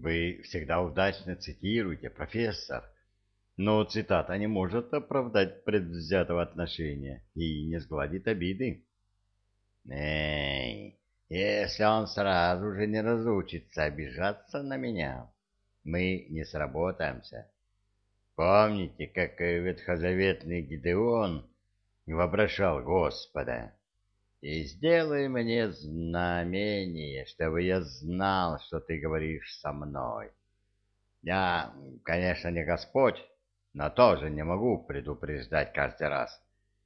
Вы всегда удачно цитируете, профессор, но цитата не может оправдать предвзятого отношения и не сгладит обиды. Эй, если он сразу же не разучится обижаться на меня, мы не сработаемся. Помните, как ветхозаветный Гидеон вопрошал Господа? И сделай мне знамение, чтобы я знал, что ты говоришь со мной. Я, конечно, не Господь, но тоже не могу предупреждать каждый раз.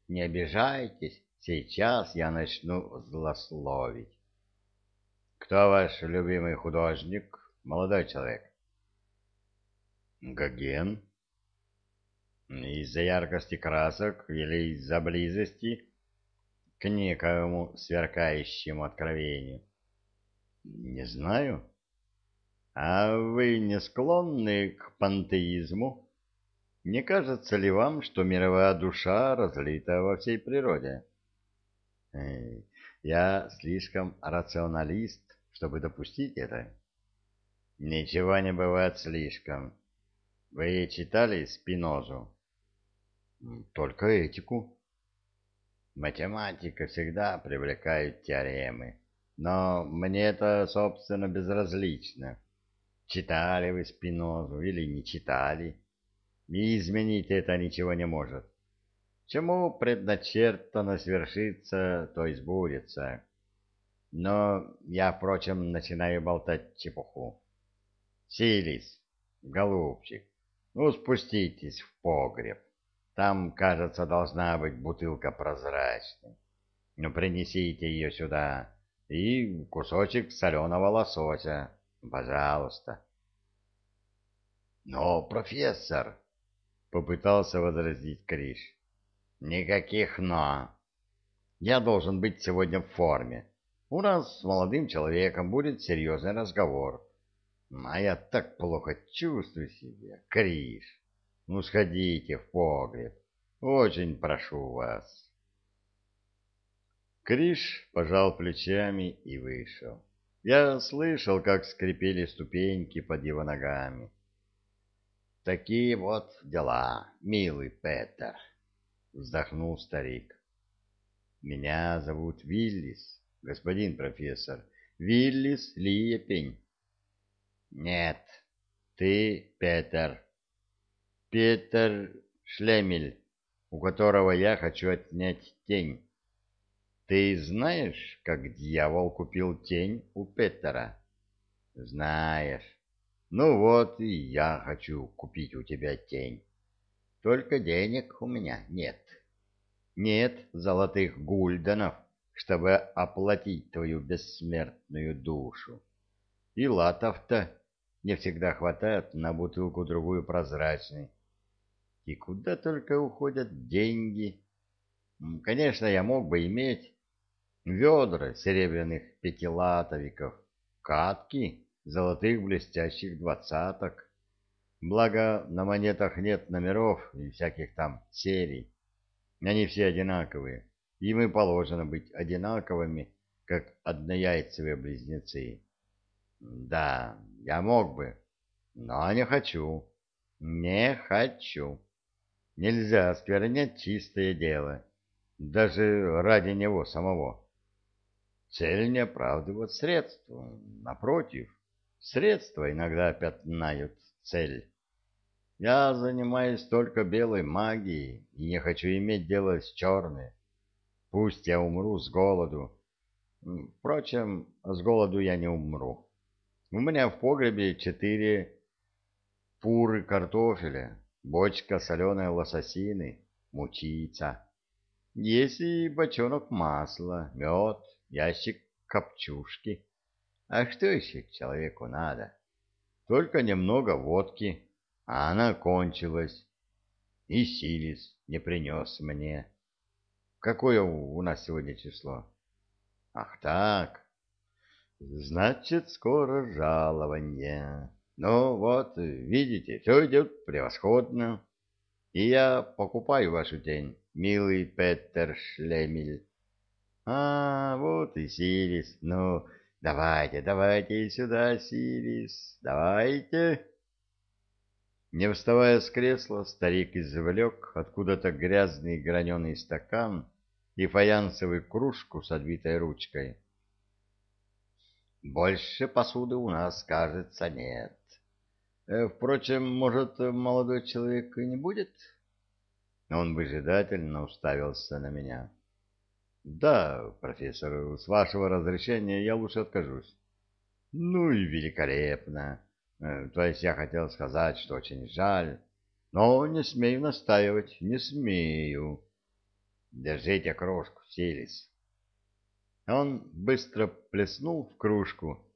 Не обижайтесь, сейчас я начну злословить. Кто ваш любимый художник, молодой человек? Гоген. Из-за яркости красок или из-за близости к некоему сверкающему откровению? Не знаю. А вы не склонны к пантеизму? Не кажется ли вам, что мировая душа разлита во всей природе? Я слишком рационалист, чтобы допустить это. Ничего не бывает слишком. Вы читали Спинозу? Только этику. Математика всегда привлекает теоремы, но мне это, собственно, безразлично. Читали вы Спинозу или не читали? и изменить это ничего не может. Чему предначертано свершиться, то избудется. Но я, впрочем, начинаю болтать чепуху. Сились, голубчик, ну спуститесь в погреб. Там, кажется, должна быть бутылка прозрачной. Ну, принесите ее сюда. И кусочек соленого лосося. Пожалуйста. Но, профессор, — попытался возразить Криш. «Никаких «но». Я должен быть сегодня в форме. У нас с молодым человеком будет серьезный разговор. А я так плохо чувствую себя, Криш. Ну, сходите в погреб. Очень прошу вас». Криш пожал плечами и вышел. Я слышал, как скрипели ступеньки под его ногами. Такие вот дела, милый Петер, вздохнул старик. Меня зовут Виллис, господин профессор. Виллис Лиепень. Нет, ты Петер. Петер Шлемель, у которого я хочу отнять тень. Ты знаешь, как дьявол купил тень у Петера? Знаешь. Ну вот, и я хочу купить у тебя тень. Только денег у меня нет. Нет золотых гульденов, чтобы оплатить твою бессмертную душу. И латов-то не всегда хватает на бутылку-другую прозрачной. И куда только уходят деньги. Конечно, я мог бы иметь ведра серебряных пятилатовиков, катки золотых блестящих двадцаток. Благо, на монетах нет номеров и всяких там серий. Они все одинаковые. Им и положено быть одинаковыми, как однояйцевые близнецы. Да, я мог бы, но не хочу. Не хочу. Нельзя осквернять чистое дело, даже ради него самого. Цель не оправдывает средства, напротив. Средства иногда пятнают цель. Я занимаюсь только белой магией и не хочу иметь дело с черной. Пусть я умру с голоду. Впрочем, с голоду я не умру. У меня в погребе четыре пуры картофеля, бочка соленой лососины, мучица. Есть и бочонок масла, мед, ящик копчушки. А что еще человеку надо? Только немного водки, а она кончилась. И Силис не принес мне. Какое у нас сегодня число? Ах так. Значит, скоро жалование. Ну вот, видите, все идет превосходно. И я покупаю вашу тень, милый Петер Шлемель. А, вот и Силис. Ну, Давайте, давайте сюда, Сирис, давайте. Не вставая с кресла, старик извлек откуда-то грязный граненый стакан и фаянсовую кружку с отбитой ручкой. Больше посуды у нас, кажется, нет. Э, впрочем, может, молодой человек и не будет? Он выжидательно уставился на меня. Да, профессор, с вашего разрешения я лучше откажусь. Ну и великолепно. Э, то есть я хотел сказать, что очень жаль, но не смею настаивать, не смею. Держите кружку, Силис. Он быстро плеснул в кружку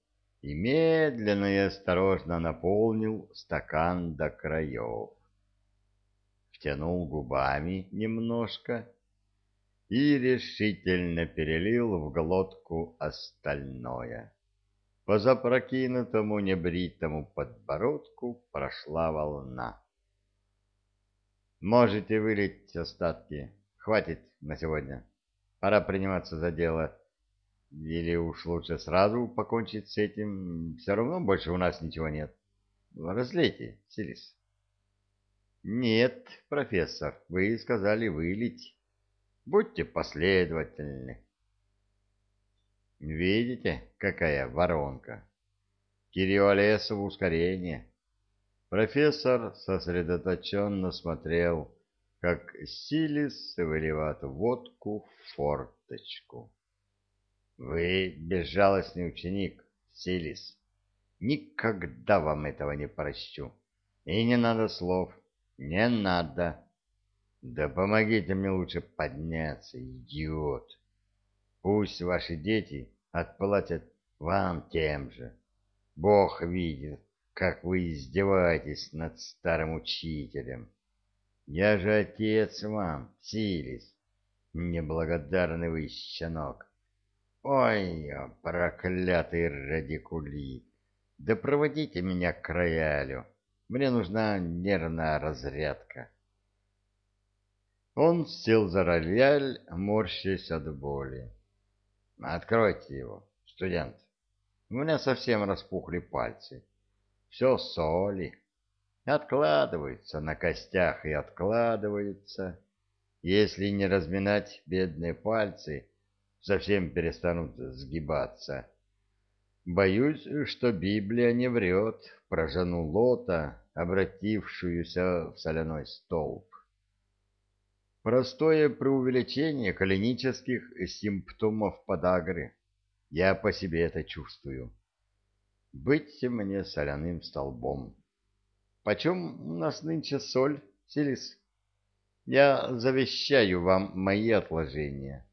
и медленно и осторожно наполнил стакан до краев. Втянул губами немножко и решительно перелил в глотку остальное. По запрокинутому небритому подбородку прошла волна. «Можете вылить остатки. Хватит на сегодня. Пора приниматься за дело. Или уж лучше сразу покончить с этим. Все равно больше у нас ничего нет. Разлейте, Силис». «Нет, профессор, вы сказали вылить». Будьте последовательны. Видите, какая воронка? Кириолесово ускорение. Профессор сосредоточенно смотрел, как Силис выливает водку в форточку. Вы безжалостный ученик, Силис. Никогда вам этого не прощу. И не надо слов. Не надо. Да помогите мне лучше подняться, идиот. Пусть ваши дети отплатят вам тем же. Бог видит, как вы издеваетесь над старым учителем. Я же отец вам, Силис. Неблагодарный вы щенок. Ой, проклятый радикулит. Да проводите меня к роялю. Мне нужна нервная разрядка. Он сел за рояль, морщась от боли. «Откройте его, студент. У меня совсем распухли пальцы. Все соли. Откладываются на костях и откладываются. Если не разминать бедные пальцы, совсем перестанут сгибаться. Боюсь, что Библия не врет про жену Лота, обратившуюся в соляной столб. Простое преувеличение клинических симптомов подагры. Я по себе это чувствую. Быть мне соляным столбом. Почем у нас нынче соль, Силис? Я завещаю вам мои отложения.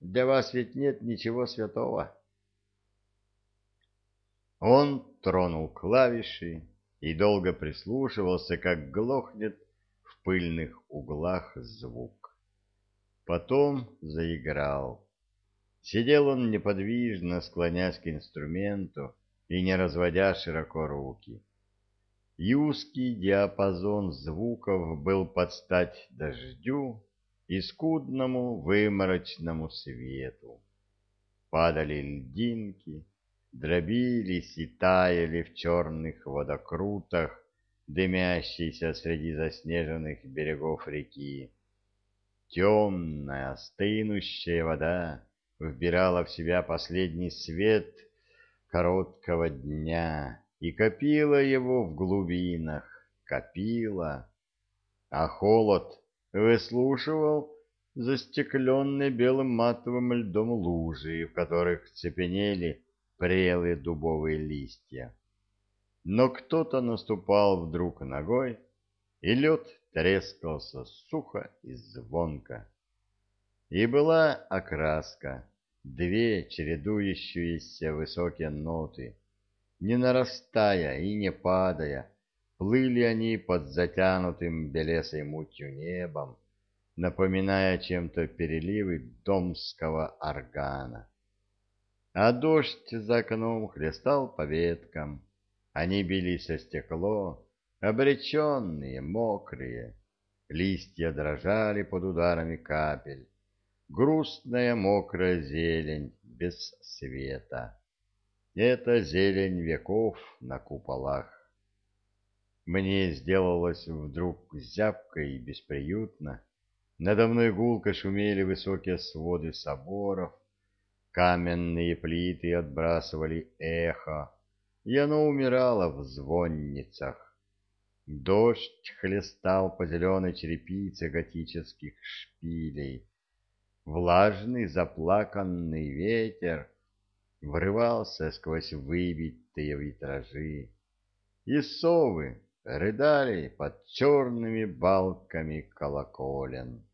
Для вас ведь нет ничего святого. Он тронул клавиши и долго прислушивался, как глохнет пыльных углах звук. Потом заиграл. Сидел он неподвижно, склонясь к инструменту и не разводя широко руки. И узкий диапазон звуков был под стать дождю и скудному выморочному свету. Падали льдинки, дробились и таяли в черных водокрутах дымящийся среди заснеженных берегов реки. Темная, стынущая вода вбирала в себя последний свет короткого дня и копила его в глубинах, копила, а холод выслушивал застекленные белым матовым льдом лужи, в которых цепенели прелые дубовые листья но кто-то наступал вдруг ногой, и лед трескался сухо и звонко. И была окраска, две чередующиеся высокие ноты. Не нарастая и не падая, плыли они под затянутым белесой мутью небом, напоминая чем-то переливы домского органа. А дождь за окном хлестал по веткам, они бились о стекло, обреченные, мокрые. Листья дрожали под ударами капель. Грустная мокрая зелень без света. Это зелень веков на куполах. Мне сделалось вдруг зябко и бесприютно. Надо мной гулко шумели высокие своды соборов, каменные плиты отбрасывали эхо, и оно умирало в звонницах. Дождь хлестал по зеленой черепице готических шпилей. Влажный заплаканный ветер врывался сквозь выбитые витражи. И совы рыдали под черными балками колоколен.